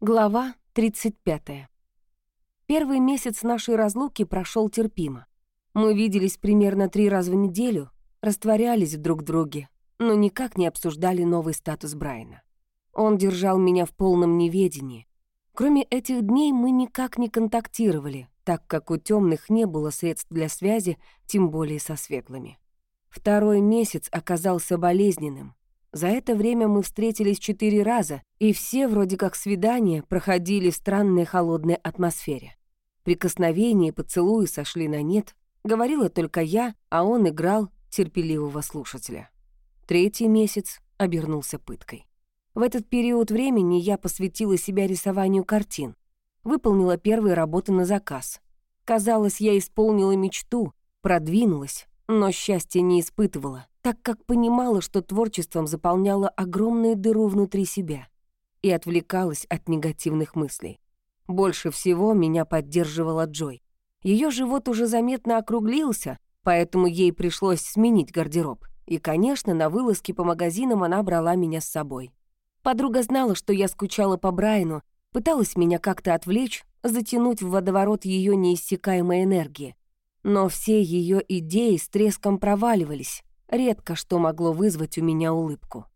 Глава 35. Первый месяц нашей разлуки прошел терпимо. Мы виделись примерно три раза в неделю, растворялись друг в друге, но никак не обсуждали новый статус Брайана. Он держал меня в полном неведении. Кроме этих дней мы никак не контактировали, так как у темных не было средств для связи, тем более со светлыми. Второй месяц оказался болезненным. За это время мы встретились четыре раза, и все, вроде как свидания, проходили в странной холодной атмосфере. Прикосновения и поцелуи сошли на нет, говорила только я, а он играл терпеливого слушателя. Третий месяц обернулся пыткой. В этот период времени я посвятила себя рисованию картин. Выполнила первые работы на заказ. Казалось, я исполнила мечту, продвинулась, но счастья не испытывала так как понимала, что творчеством заполняла огромную дыру внутри себя и отвлекалась от негативных мыслей. Больше всего меня поддерживала Джой. Ее живот уже заметно округлился, поэтому ей пришлось сменить гардероб. И, конечно, на вылазке по магазинам она брала меня с собой. Подруга знала, что я скучала по Брайану, пыталась меня как-то отвлечь, затянуть в водоворот ее неиссякаемой энергии. Но все ее идеи с треском проваливались, Редко что могло вызвать у меня улыбку.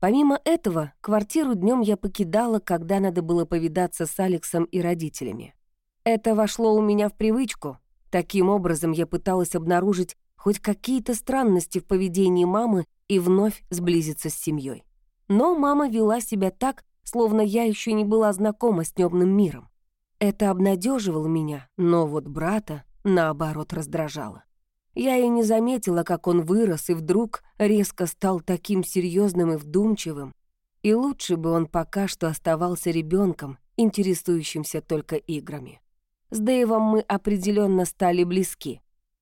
Помимо этого, квартиру днем я покидала, когда надо было повидаться с Алексом и родителями. Это вошло у меня в привычку. Таким образом, я пыталась обнаружить хоть какие-то странности в поведении мамы и вновь сблизиться с семьей. Но мама вела себя так, словно я еще не была знакома с темным миром. Это обнадеживало меня, но вот брата, наоборот, раздражало. Я и не заметила, как он вырос и вдруг резко стал таким серьезным и вдумчивым. И лучше бы он пока что оставался ребенком, интересующимся только играми. С Дэйвом мы определенно стали близки.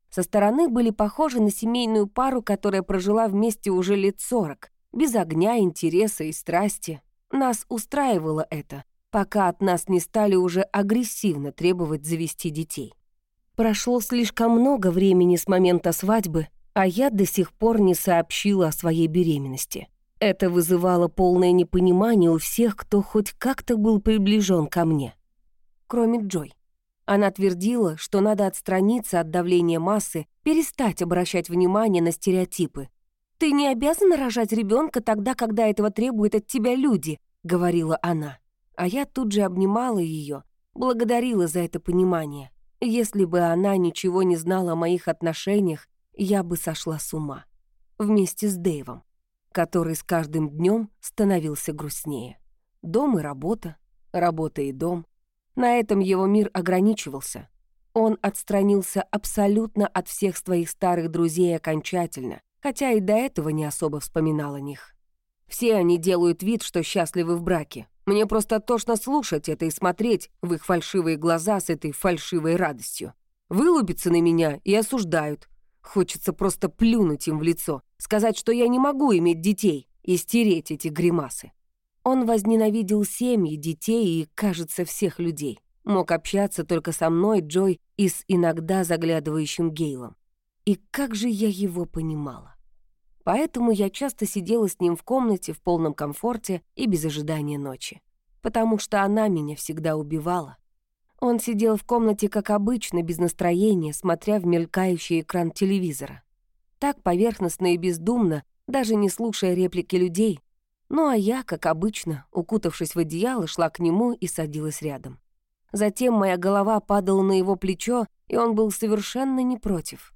Со стороны были похожи на семейную пару, которая прожила вместе уже лет сорок, без огня, интереса и страсти. Нас устраивало это, пока от нас не стали уже агрессивно требовать завести детей. Прошло слишком много времени с момента свадьбы, а я до сих пор не сообщила о своей беременности. Это вызывало полное непонимание у всех, кто хоть как-то был приближен ко мне. Кроме Джой. Она твердила, что надо отстраниться от давления массы, перестать обращать внимание на стереотипы. «Ты не обязана рожать ребенка тогда, когда этого требуют от тебя люди», — говорила она. А я тут же обнимала ее, благодарила за это понимание. Если бы она ничего не знала о моих отношениях, я бы сошла с ума. Вместе с Дэйвом, который с каждым днем становился грустнее. Дом и работа, работа и дом. На этом его мир ограничивался. Он отстранился абсолютно от всех своих старых друзей окончательно, хотя и до этого не особо вспоминал о них. Все они делают вид, что счастливы в браке, мне просто тошно слушать это и смотреть в их фальшивые глаза с этой фальшивой радостью. Вылупятся на меня и осуждают. Хочется просто плюнуть им в лицо, сказать, что я не могу иметь детей и стереть эти гримасы. Он возненавидел семьи, детей и, кажется, всех людей. Мог общаться только со мной, Джой и с иногда заглядывающим Гейлом. И как же я его понимала. Поэтому я часто сидела с ним в комнате в полном комфорте и без ожидания ночи. Потому что она меня всегда убивала. Он сидел в комнате, как обычно, без настроения, смотря в мелькающий экран телевизора. Так поверхностно и бездумно, даже не слушая реплики людей. Ну а я, как обычно, укутавшись в одеяло, шла к нему и садилась рядом. Затем моя голова падала на его плечо, и он был совершенно не против.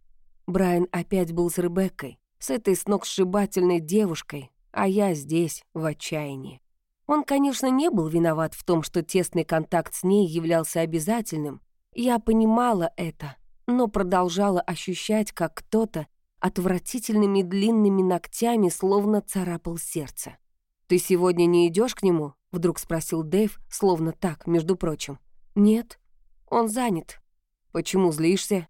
Брайан опять был с Ребеккой с этой сногсшибательной девушкой, а я здесь в отчаянии. Он, конечно, не был виноват в том, что тесный контакт с ней являлся обязательным. Я понимала это, но продолжала ощущать, как кто-то отвратительными длинными ногтями словно царапал сердце. «Ты сегодня не идешь к нему?» — вдруг спросил Дэйв, словно так, между прочим. «Нет, он занят». «Почему злишься?»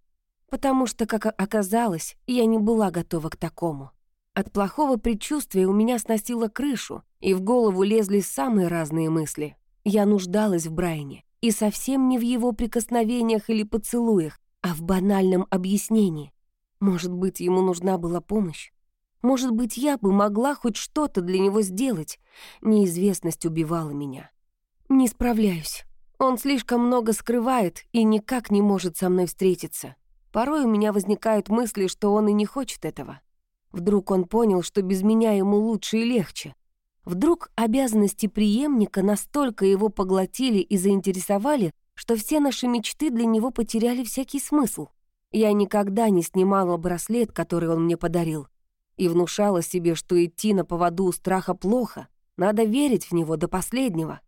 Потому что, как оказалось, я не была готова к такому. От плохого предчувствия у меня сносило крышу, и в голову лезли самые разные мысли. Я нуждалась в Брайне, и совсем не в его прикосновениях или поцелуях, а в банальном объяснении. Может быть, ему нужна была помощь? Может быть, я бы могла хоть что-то для него сделать? Неизвестность убивала меня. Не справляюсь. Он слишком много скрывает и никак не может со мной встретиться. Порой у меня возникают мысли, что он и не хочет этого. Вдруг он понял, что без меня ему лучше и легче. Вдруг обязанности преемника настолько его поглотили и заинтересовали, что все наши мечты для него потеряли всякий смысл. Я никогда не снимала браслет, который он мне подарил, и внушала себе, что идти на поводу у страха плохо, надо верить в него до последнего.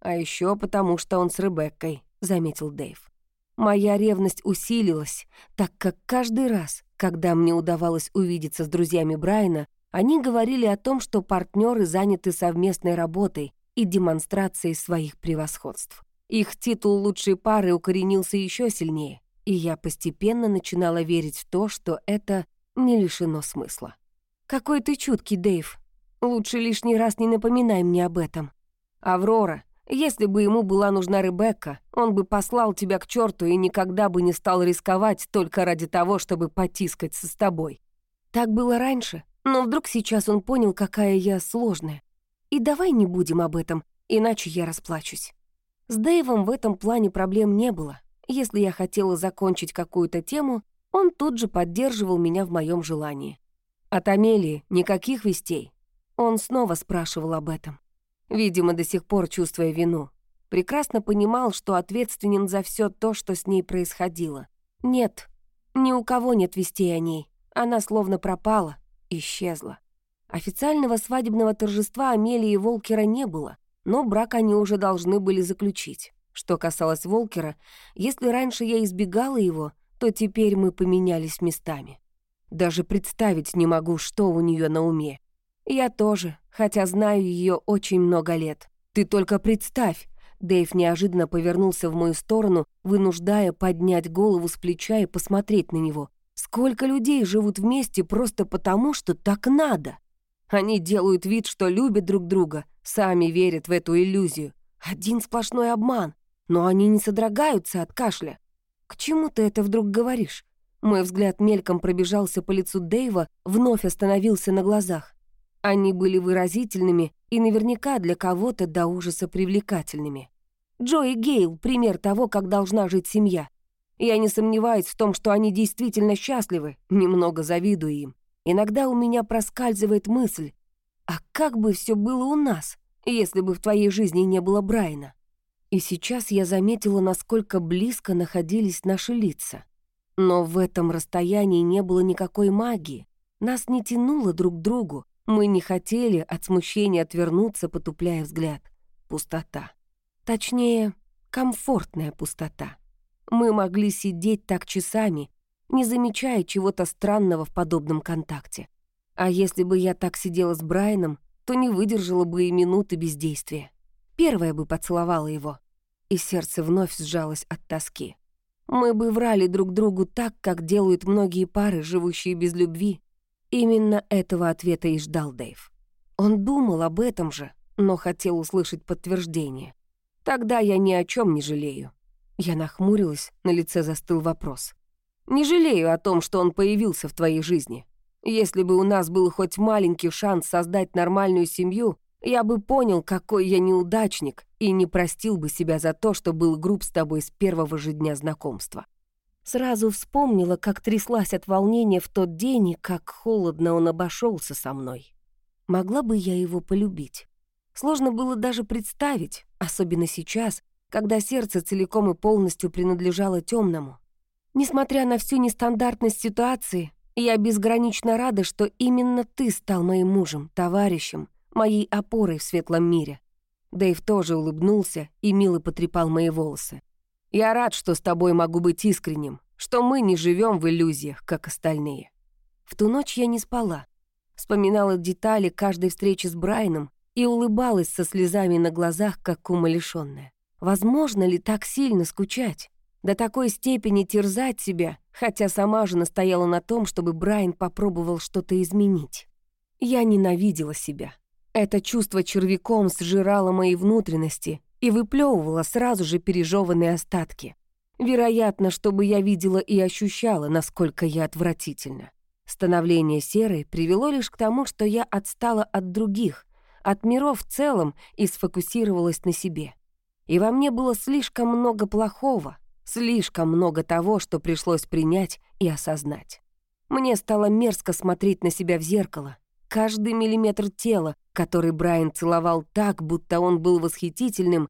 А еще потому, что он с Ребеккой, заметил Дэйв. Моя ревность усилилась, так как каждый раз, когда мне удавалось увидеться с друзьями Брайана, они говорили о том, что партнеры заняты совместной работой и демонстрацией своих превосходств. Их титул лучшей пары укоренился еще сильнее, и я постепенно начинала верить в то, что это не лишено смысла. «Какой ты чуткий, Дэйв. Лучше лишний раз не напоминай мне об этом. Аврора, если бы ему была нужна Ребекка, он бы послал тебя к черту и никогда бы не стал рисковать только ради того, чтобы потискаться с тобой. Так было раньше, но вдруг сейчас он понял, какая я сложная. И давай не будем об этом, иначе я расплачусь. С Дэйвом в этом плане проблем не было. Если я хотела закончить какую-то тему, он тут же поддерживал меня в моем желании. От Амелии никаких вестей. Он снова спрашивал об этом видимо, до сих пор чувствуя вину. Прекрасно понимал, что ответственен за все то, что с ней происходило. Нет, ни у кого нет вестей о ней. Она словно пропала, исчезла. Официального свадебного торжества Амелии и Волкера не было, но брак они уже должны были заключить. Что касалось Волкера, если раньше я избегала его, то теперь мы поменялись местами. Даже представить не могу, что у нее на уме. Я тоже, хотя знаю ее очень много лет. Ты только представь. Дэйв неожиданно повернулся в мою сторону, вынуждая поднять голову с плеча и посмотреть на него. Сколько людей живут вместе просто потому, что так надо. Они делают вид, что любят друг друга, сами верят в эту иллюзию. Один сплошной обман, но они не содрогаются от кашля. К чему ты это вдруг говоришь? Мой взгляд мельком пробежался по лицу Дэйва, вновь остановился на глазах. Они были выразительными и наверняка для кого-то до ужаса привлекательными. Джо и Гейл — пример того, как должна жить семья. Я не сомневаюсь в том, что они действительно счастливы, немного завидую им. Иногда у меня проскальзывает мысль, а как бы все было у нас, если бы в твоей жизни не было Брайана? И сейчас я заметила, насколько близко находились наши лица. Но в этом расстоянии не было никакой магии. Нас не тянуло друг к другу, мы не хотели от смущения отвернуться, потупляя взгляд. Пустота. Точнее, комфортная пустота. Мы могли сидеть так часами, не замечая чего-то странного в подобном контакте. А если бы я так сидела с Брайаном, то не выдержала бы и минуты бездействия. Первая бы поцеловала его, и сердце вновь сжалось от тоски. Мы бы врали друг другу так, как делают многие пары, живущие без любви, Именно этого ответа и ждал Дэйв. Он думал об этом же, но хотел услышать подтверждение. Тогда я ни о чем не жалею. Я нахмурилась, на лице застыл вопрос. Не жалею о том, что он появился в твоей жизни. Если бы у нас был хоть маленький шанс создать нормальную семью, я бы понял, какой я неудачник, и не простил бы себя за то, что был груб с тобой с первого же дня знакомства. Сразу вспомнила, как тряслась от волнения в тот день и как холодно он обошелся со мной. Могла бы я его полюбить? Сложно было даже представить, особенно сейчас, когда сердце целиком и полностью принадлежало темному. Несмотря на всю нестандартность ситуации, я безгранично рада, что именно ты стал моим мужем, товарищем, моей опорой в светлом мире. Дэйв тоже улыбнулся и мило потрепал мои волосы. Я рад, что с тобой могу быть искренним, что мы не живем в иллюзиях, как остальные. В ту ночь я не спала. Вспоминала детали каждой встречи с Брайаном и улыбалась со слезами на глазах, как умалишённая. Возможно ли так сильно скучать? До такой степени терзать себя, хотя сама же настояла на том, чтобы Брайан попробовал что-то изменить. Я ненавидела себя. Это чувство червяком сжирало мои внутренности и выплевывало сразу же пережеванные остатки. Вероятно, чтобы я видела и ощущала, насколько я отвратительна. Становление серой привело лишь к тому, что я отстала от других, от миров в целом и сфокусировалась на себе. И во мне было слишком много плохого, слишком много того, что пришлось принять и осознать. Мне стало мерзко смотреть на себя в зеркало. Каждый миллиметр тела, который Брайан целовал так, будто он был восхитительным,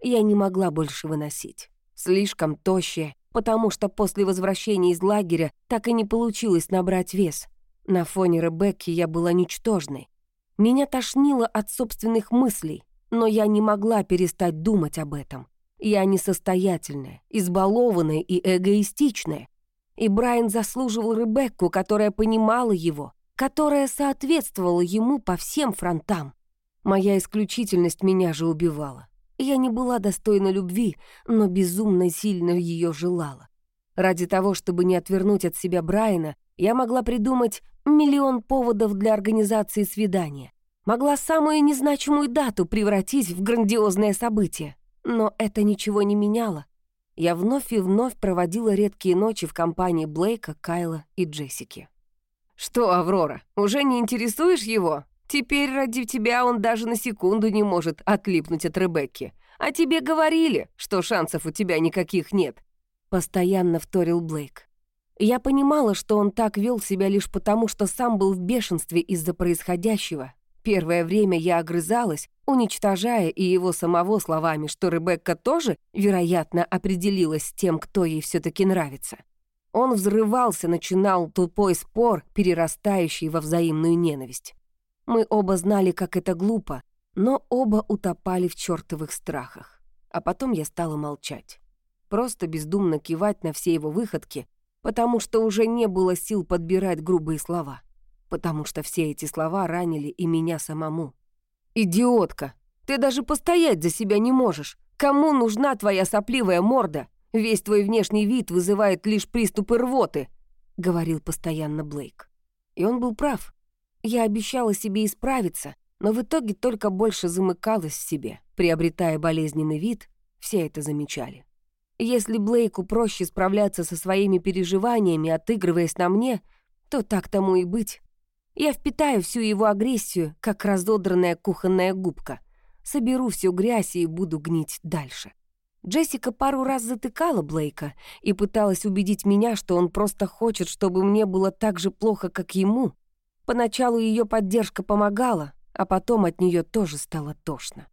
я не могла больше выносить. Слишком тощая, потому что после возвращения из лагеря так и не получилось набрать вес. На фоне Ребекки я была ничтожной. Меня тошнило от собственных мыслей, но я не могла перестать думать об этом. Я несостоятельная, избалованная и эгоистичная. И Брайан заслуживал Ребекку, которая понимала его, которая соответствовала ему по всем фронтам. Моя исключительность меня же убивала. Я не была достойна любви, но безумно сильно ее желала. Ради того, чтобы не отвернуть от себя Брайана, я могла придумать миллион поводов для организации свидания. Могла самую незначимую дату превратить в грандиозное событие. Но это ничего не меняло. Я вновь и вновь проводила редкие ночи в компании Блейка, Кайла и Джессики. «Что, Аврора, уже не интересуешь его? Теперь ради тебя он даже на секунду не может отлипнуть от Ребекки. А тебе говорили, что шансов у тебя никаких нет», — постоянно вторил Блейк. Я понимала, что он так вел себя лишь потому, что сам был в бешенстве из-за происходящего. Первое время я огрызалась, уничтожая и его самого словами, что Ребекка тоже, вероятно, определилась с тем, кто ей все таки нравится. Он взрывался, начинал тупой спор, перерастающий во взаимную ненависть. Мы оба знали, как это глупо, но оба утопали в чертовых страхах. А потом я стала молчать. Просто бездумно кивать на все его выходки, потому что уже не было сил подбирать грубые слова. Потому что все эти слова ранили и меня самому. «Идиотка! Ты даже постоять за себя не можешь! Кому нужна твоя сопливая морда? Весь твой внешний вид вызывает лишь приступы рвоты!» — говорил постоянно Блейк. И он был прав. Я обещала себе исправиться, но в итоге только больше замыкалась в себе, приобретая болезненный вид, все это замечали. Если Блейку проще справляться со своими переживаниями, отыгрываясь на мне, то так тому и быть. Я впитаю всю его агрессию, как разодранная кухонная губка. Соберу всю грязь и буду гнить дальше. Джессика пару раз затыкала Блейка и пыталась убедить меня, что он просто хочет, чтобы мне было так же плохо, как ему. Поначалу ее поддержка помогала, а потом от нее тоже стало тошно.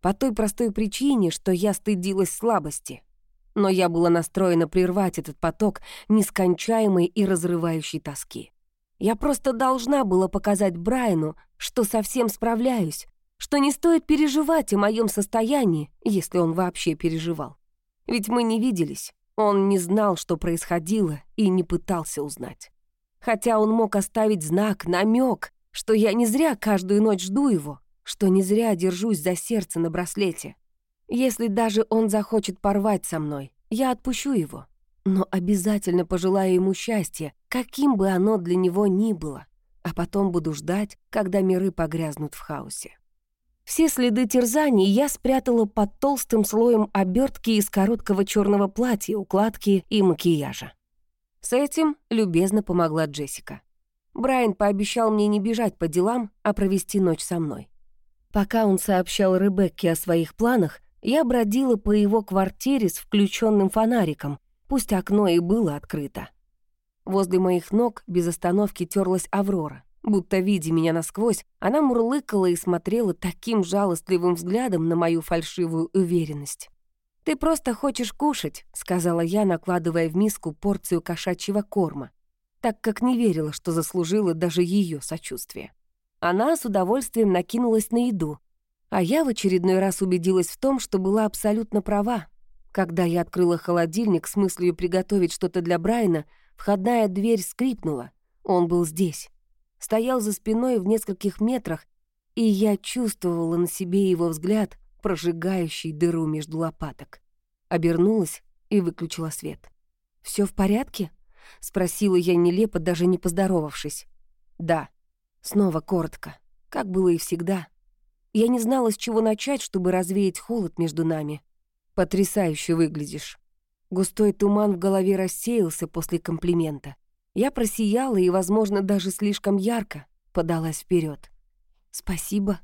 По той простой причине, что я стыдилась слабости но я была настроена прервать этот поток нескончаемой и разрывающей тоски. Я просто должна была показать Брайану, что совсем справляюсь, что не стоит переживать о моем состоянии, если он вообще переживал. Ведь мы не виделись, он не знал, что происходило, и не пытался узнать. Хотя он мог оставить знак, намек, что я не зря каждую ночь жду его, что не зря держусь за сердце на браслете. Если даже он захочет порвать со мной, я отпущу его. Но обязательно пожелаю ему счастья, каким бы оно для него ни было, а потом буду ждать, когда миры погрязнут в хаосе. Все следы терзаний я спрятала под толстым слоем обертки из короткого черного платья, укладки и макияжа. С этим любезно помогла Джессика. Брайан пообещал мне не бежать по делам, а провести ночь со мной. Пока он сообщал Ребекке о своих планах, я бродила по его квартире с включенным фонариком, пусть окно и было открыто. Возле моих ног без остановки терлась Аврора. Будто, видя меня насквозь, она мурлыкала и смотрела таким жалостливым взглядом на мою фальшивую уверенность. «Ты просто хочешь кушать», — сказала я, накладывая в миску порцию кошачьего корма, так как не верила, что заслужила даже ее сочувствие. Она с удовольствием накинулась на еду, а я в очередной раз убедилась в том, что была абсолютно права. Когда я открыла холодильник с мыслью приготовить что-то для Брайана, входная дверь скрипнула. Он был здесь. Стоял за спиной в нескольких метрах, и я чувствовала на себе его взгляд, прожигающий дыру между лопаток. Обернулась и выключила свет. Все в порядке?» — спросила я нелепо, даже не поздоровавшись. «Да». Снова коротко, как было и всегда. Я не знала, с чего начать, чтобы развеять холод между нами. «Потрясающе выглядишь». Густой туман в голове рассеялся после комплимента. Я просияла и, возможно, даже слишком ярко подалась вперед. «Спасибо».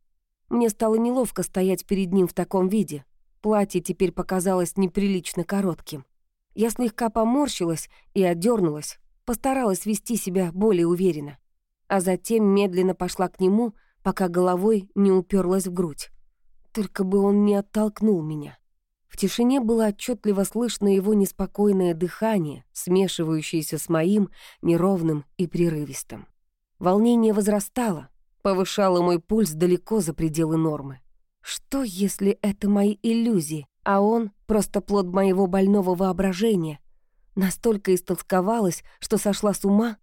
Мне стало неловко стоять перед ним в таком виде. Платье теперь показалось неприлично коротким. Я слегка поморщилась и отдернулась, постаралась вести себя более уверенно. А затем медленно пошла к нему, пока головой не уперлась в грудь. Только бы он не оттолкнул меня. В тишине было отчетливо слышно его неспокойное дыхание, смешивающееся с моим, неровным и прерывистым. Волнение возрастало, повышало мой пульс далеко за пределы нормы. Что, если это мои иллюзии, а он — просто плод моего больного воображения? Настолько истолсковалась, что сошла с ума.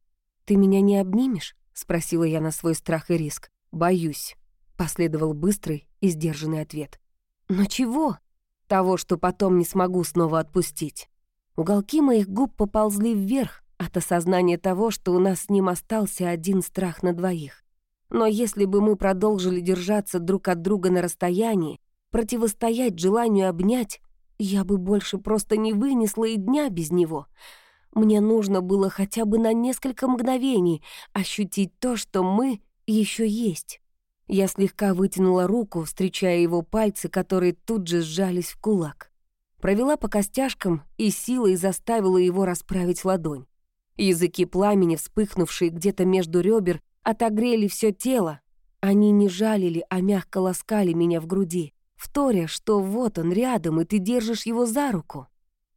«Ты меня не обнимешь?» — спросила я на свой страх и риск. «Боюсь», — последовал быстрый и сдержанный ответ. «Но чего?» «Того, что потом не смогу снова отпустить». Уголки моих губ поползли вверх от осознания того, что у нас с ним остался один страх на двоих. Но если бы мы продолжили держаться друг от друга на расстоянии, противостоять желанию обнять, я бы больше просто не вынесла и дня без него. Мне нужно было хотя бы на несколько мгновений ощутить то, что мы еще есть. Я слегка вытянула руку, встречая его пальцы, которые тут же сжались в кулак. Провела по костяшкам и силой заставила его расправить ладонь. Языки пламени, вспыхнувшие где-то между ребер, отогрели все тело. Они не жалили, а мягко ласкали меня в груди, вторя, что вот он рядом, и ты держишь его за руку.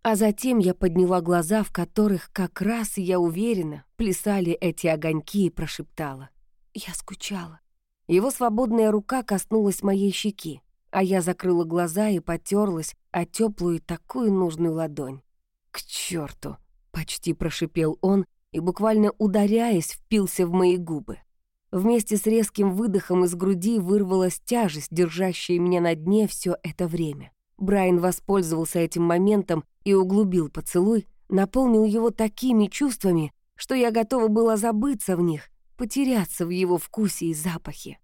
А затем я подняла глаза, в которых как раз, я уверена, плясали эти огоньки и прошептала. Я скучала. Его свободная рука коснулась моей щеки, а я закрыла глаза и потерлась о теплую такую нужную ладонь. «К черту! почти прошипел он, и, буквально ударяясь, впился в мои губы. Вместе с резким выдохом из груди вырвалась тяжесть, держащая меня на дне все это время. Брайан воспользовался этим моментом и углубил поцелуй, наполнил его такими чувствами, что я готова была забыться в них, потеряться в его вкусе и запахе.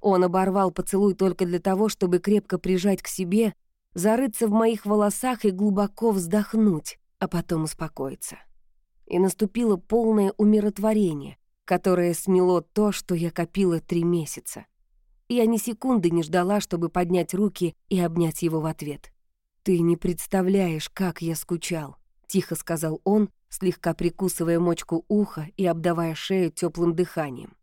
Он оборвал поцелуй только для того, чтобы крепко прижать к себе, зарыться в моих волосах и глубоко вздохнуть, а потом успокоиться и наступило полное умиротворение, которое смело то, что я копила три месяца. Я ни секунды не ждала, чтобы поднять руки и обнять его в ответ. «Ты не представляешь, как я скучал», — тихо сказал он, слегка прикусывая мочку уха и обдавая шею теплым дыханием.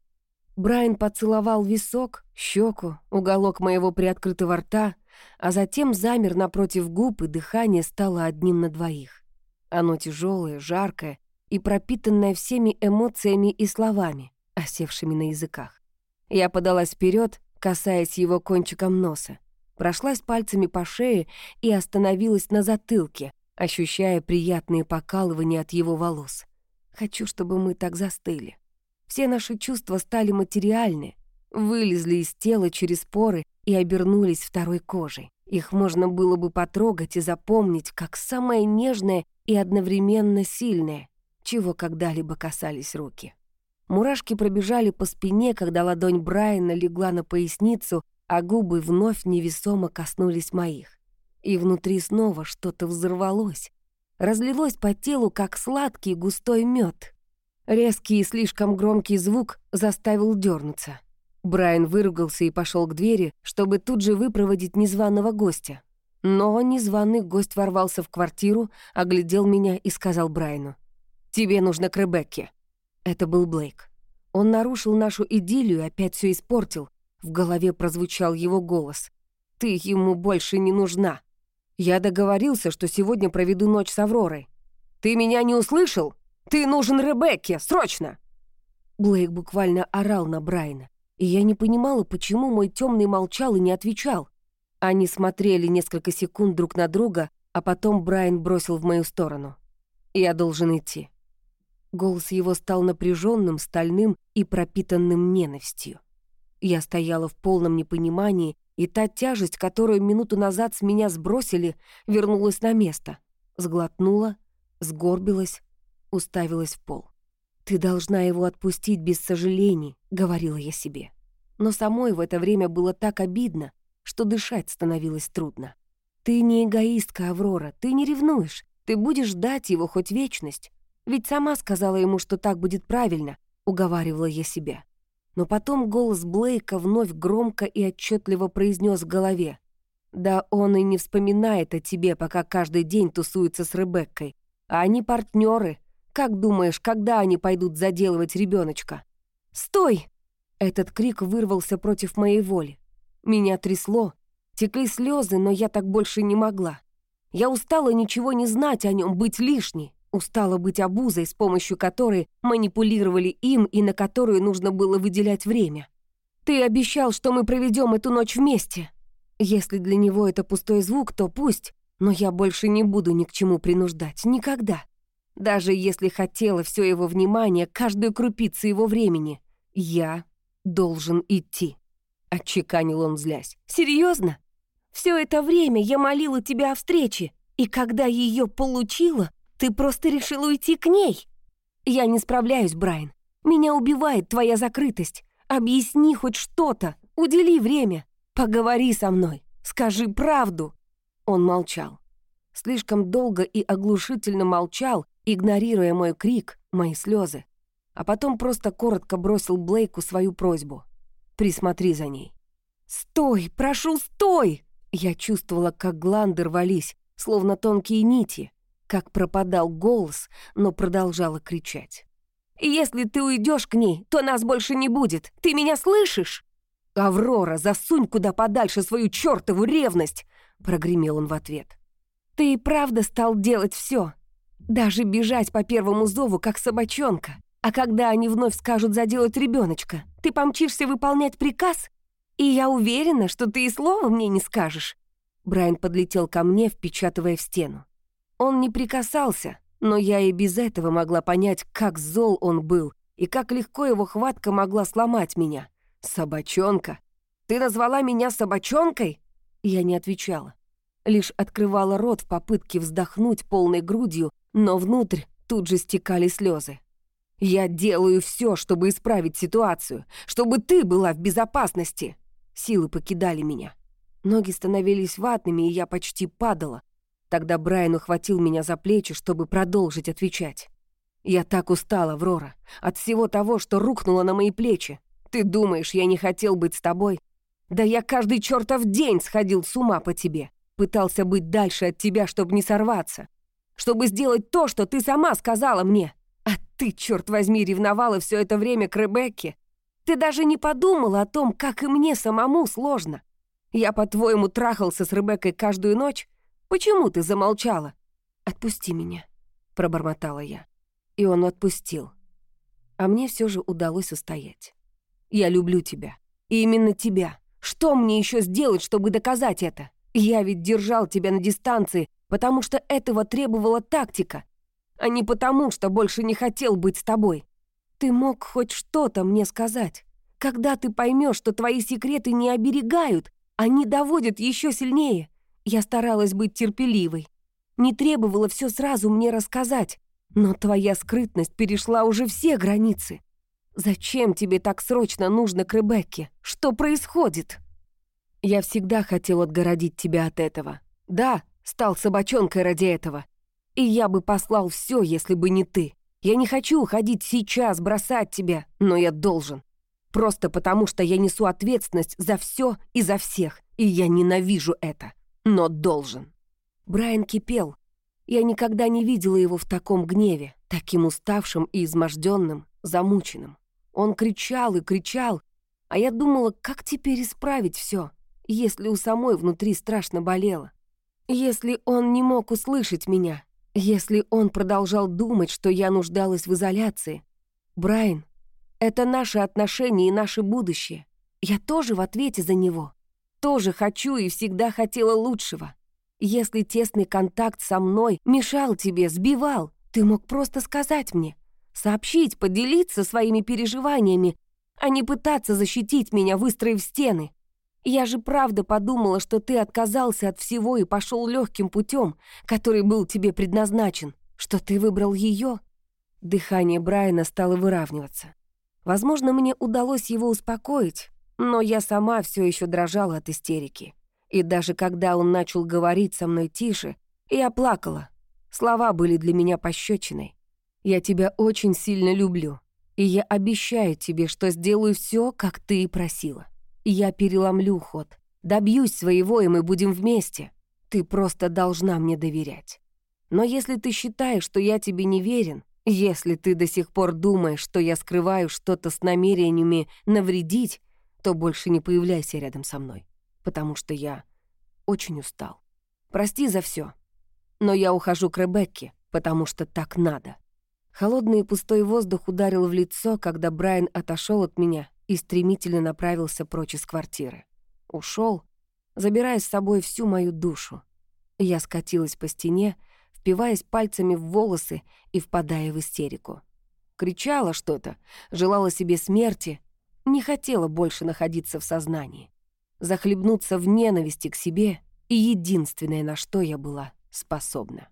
Брайан поцеловал висок, щеку, уголок моего приоткрытого рта, а затем замер напротив губ, и дыхание стало одним на двоих. Оно тяжелое, жаркое, и пропитанная всеми эмоциями и словами, осевшими на языках. Я подалась вперед, касаясь его кончиком носа, прошлась пальцами по шее и остановилась на затылке, ощущая приятные покалывания от его волос. Хочу, чтобы мы так застыли. Все наши чувства стали материальны, вылезли из тела через поры и обернулись второй кожей. Их можно было бы потрогать и запомнить как самое нежное и одновременно сильное, чего когда-либо касались руки. Мурашки пробежали по спине, когда ладонь Брайана легла на поясницу, а губы вновь невесомо коснулись моих. И внутри снова что-то взорвалось. Разлилось по телу, как сладкий густой мед. Резкий и слишком громкий звук заставил дернуться. Брайан выругался и пошел к двери, чтобы тут же выпроводить незваного гостя. Но незваный гость ворвался в квартиру, оглядел меня и сказал Брайану. Тебе нужно к Ребекке». Это был Блейк. Он нарушил нашу идиллию и опять все испортил. В голове прозвучал его голос. «Ты ему больше не нужна. Я договорился, что сегодня проведу ночь с Авророй. Ты меня не услышал? Ты нужен Ребекке, срочно!» Блейк буквально орал на Брайана, и я не понимала, почему мой темный молчал и не отвечал. Они смотрели несколько секунд друг на друга, а потом Брайан бросил в мою сторону. «Я должен идти». Голос его стал напряженным, стальным и пропитанным ненавистью. Я стояла в полном непонимании, и та тяжесть, которую минуту назад с меня сбросили, вернулась на место. Сглотнула, сгорбилась, уставилась в пол. «Ты должна его отпустить без сожалений», — говорила я себе. Но самой в это время было так обидно, что дышать становилось трудно. «Ты не эгоистка, Аврора, ты не ревнуешь, ты будешь ждать его хоть вечность. Ведь сама сказала ему, что так будет правильно, уговаривала я себя. Но потом голос Блейка вновь громко и отчетливо произнес в голове. Да он и не вспоминает о тебе, пока каждый день тусуется с Ребеккой. А они партнеры. Как думаешь, когда они пойдут заделывать ребеночка? «Стой!» Этот крик вырвался против моей воли. Меня трясло. Текли слезы, но я так больше не могла. Я устала ничего не знать о нем, быть лишней. Устала быть обузой, с помощью которой манипулировали им и на которую нужно было выделять время. «Ты обещал, что мы проведем эту ночь вместе», если для него это пустой звук, то пусть, но я больше не буду ни к чему принуждать, никогда. Даже если хотела все его внимание, каждую крупицу его времени, я должен идти. Отчеканил он, злясь. Серьезно? Все это время я молила тебя о встрече, и когда ее получила, ты просто решил уйти к ней. Я не справляюсь, Брайан. Меня убивает твоя закрытость. Объясни хоть что-то, удели время. «Поговори со мной! Скажи правду!» Он молчал. Слишком долго и оглушительно молчал, игнорируя мой крик, мои слезы. А потом просто коротко бросил Блейку свою просьбу. «Присмотри за ней». «Стой! Прошу, стой!» Я чувствовала, как гланды рвались, словно тонкие нити, как пропадал голос, но продолжала кричать. «Если ты уйдешь к ней, то нас больше не будет. Ты меня слышишь?» «Аврора, засунь куда подальше свою чертову ревность!» — прогремел он в ответ. «Ты и правда стал делать все, Даже бежать по первому зову, как собачонка. А когда они вновь скажут заделать ребеночка, ты помчишься выполнять приказ? И я уверена, что ты и слова мне не скажешь». Брайан подлетел ко мне, впечатывая в стену. Он не прикасался, но я и без этого могла понять, как зол он был и как легко его хватка могла сломать меня. «Собачонка? Ты назвала меня собачонкой?» Я не отвечала. Лишь открывала рот в попытке вздохнуть полной грудью, но внутрь тут же стекали слезы. «Я делаю все, чтобы исправить ситуацию, чтобы ты была в безопасности!» Силы покидали меня. Ноги становились ватными, и я почти падала. Тогда Брайан ухватил меня за плечи, чтобы продолжить отвечать. «Я так устала, Аврора, от всего того, что рухнуло на мои плечи. Ты думаешь, я не хотел быть с тобой? Да я каждый чертов день сходил с ума по тебе. Пытался быть дальше от тебя, чтобы не сорваться. Чтобы сделать то, что ты сама сказала мне. А ты, черт возьми, ревновала все это время к Ребекке. Ты даже не подумала о том, как и мне самому сложно. Я, по-твоему, трахался с Ребеккой каждую ночь? Почему ты замолчала? Отпусти меня, пробормотала я. И он отпустил. А мне все же удалось устоять. Я люблю тебя. И именно тебя. Что мне еще сделать, чтобы доказать это? Я ведь держал тебя на дистанции, потому что этого требовала тактика, а не потому, что больше не хотел быть с тобой. Ты мог хоть что-то мне сказать. Когда ты поймешь, что твои секреты не оберегают, они доводят еще сильнее. Я старалась быть терпеливой. Не требовала все сразу мне рассказать, но твоя скрытность перешла уже все границы. «Зачем тебе так срочно нужно к Ребекке? Что происходит?» «Я всегда хотел отгородить тебя от этого. Да, стал собачонкой ради этого. И я бы послал все, если бы не ты. Я не хочу уходить сейчас, бросать тебя, но я должен. Просто потому, что я несу ответственность за все и за всех, и я ненавижу это, но должен». Брайан кипел. Я никогда не видела его в таком гневе, таким уставшим и изможденным, замученным. Он кричал и кричал, а я думала, как теперь исправить все, если у самой внутри страшно болело. Если он не мог услышать меня, если он продолжал думать, что я нуждалась в изоляции. Брайан, это наши отношения и наше будущее. Я тоже в ответе за него. Тоже хочу и всегда хотела лучшего. Если тесный контакт со мной мешал тебе, сбивал, ты мог просто сказать мне — Сообщить, поделиться своими переживаниями, а не пытаться защитить меня, выстроив стены. Я же правда подумала, что ты отказался от всего и пошел легким путем, который был тебе предназначен, что ты выбрал ее. Дыхание Брайана стало выравниваться. Возможно, мне удалось его успокоить, но я сама все еще дрожала от истерики. И даже когда он начал говорить со мной тише, я плакала. Слова были для меня пощечиной. Я тебя очень сильно люблю, и я обещаю тебе, что сделаю все, как ты и просила. Я переломлю ход. Добьюсь своего, и мы будем вместе. Ты просто должна мне доверять. Но если ты считаешь, что я тебе не верен, если ты до сих пор думаешь, что я скрываю что-то с намерениями навредить, то больше не появляйся рядом со мной, потому что я очень устал. Прости за все, но я ухожу к Ребекке, потому что так надо. Холодный и пустой воздух ударил в лицо, когда Брайан отошел от меня и стремительно направился прочь из квартиры. Ушел, забирая с собой всю мою душу. Я скатилась по стене, впиваясь пальцами в волосы и впадая в истерику. Кричала что-то, желала себе смерти, не хотела больше находиться в сознании, захлебнуться в ненависти к себе и единственное, на что я была способна.